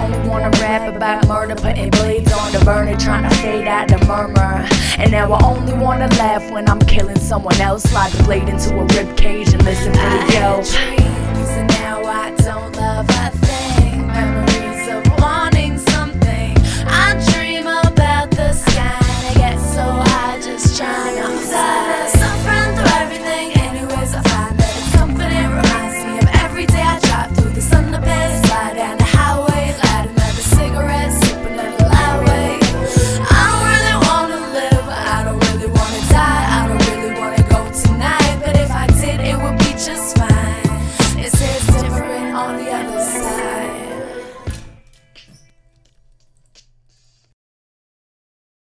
only wanna rap about murder, putting blades on the burner, trying to fade out the murmur. And now I only wanna laugh when I'm killing someone else. Slide the blade into a rib cage and listen to the yell. So now I don't love a